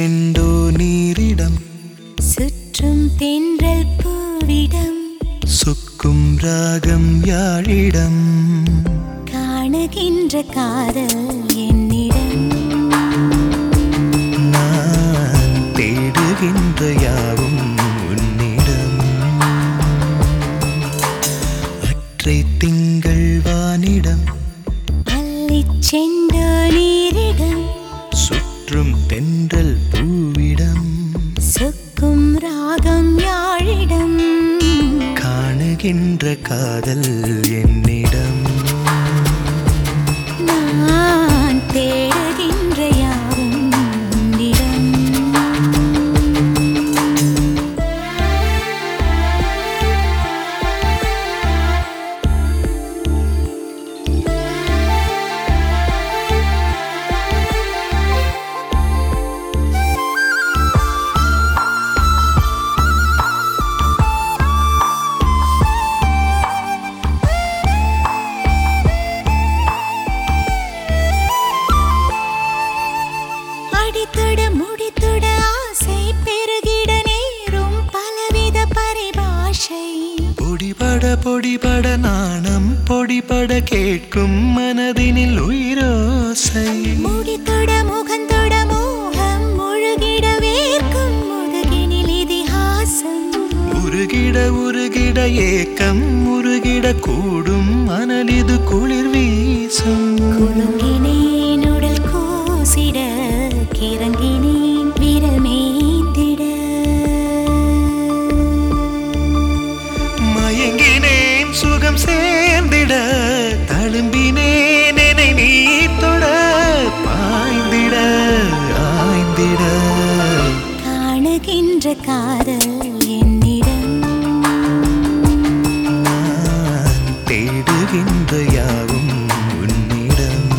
செண்டோ நீரிடம். சுற்றும் தென்றல் பூவிடம். சொக்கும் ராகம் யாழிடம். காணுகின்ற காதல் என்னிடம். நான் தேடுகின்ற யாவும் உன்னிடம். அற்றை திங்கள் வானிடம். சென்ற சொக்கும் ராகம் யாழிடம். காணுகின்ற காதல் என்னிடம். நான் தேடுகின்ற அடித்தொட முடித்தொட ஆசை பெருகிட நேரும் பலவித பரிபாஷை. பொடிபட பொடிபட நாணம் பொடிபட கேட்கும் மனதினில் உயிரோசை. முடித்தொட முகந்தொட மோகம் முழுகிட வேர்க்கும் முதுகினில் இதிகாசம். உருகிட உருகிட ஏக்கம் உருகிட கூடும் மணலிது குளிர் வீசும். குலுங்கினேன் தேடுகின்ற யாவும் உன்னிடம்.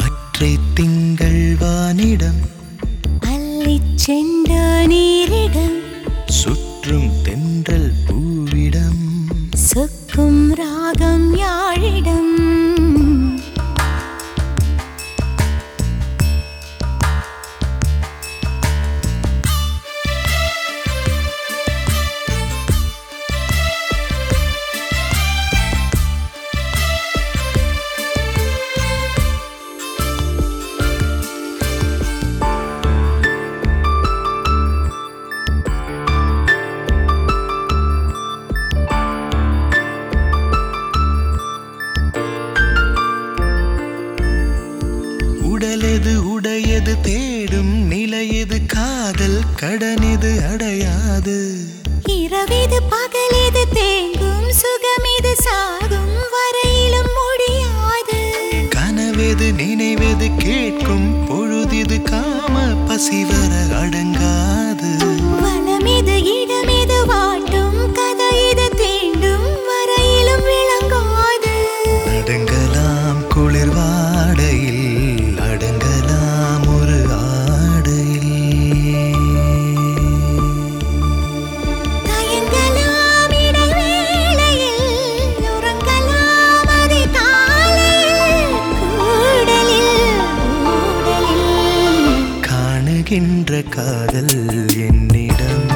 அற்றை திங்கள் வானிடம். அள்ளிச் சென்ற நீரிடம். சுற்றும் தென்றல் பூவிடம். சொக்கும் ராகம் யாழிடம். காதல் கடனெது அடையாது. இரவிது பகலிது தேங்கும் சுகமிது சாகும் வரையிலும் முடியாது. கனவெது நினைவெது கேட்கும் பொழுதிது காம பசிவர அடங்காது காணுகின்ற காதல் என்னிடம்.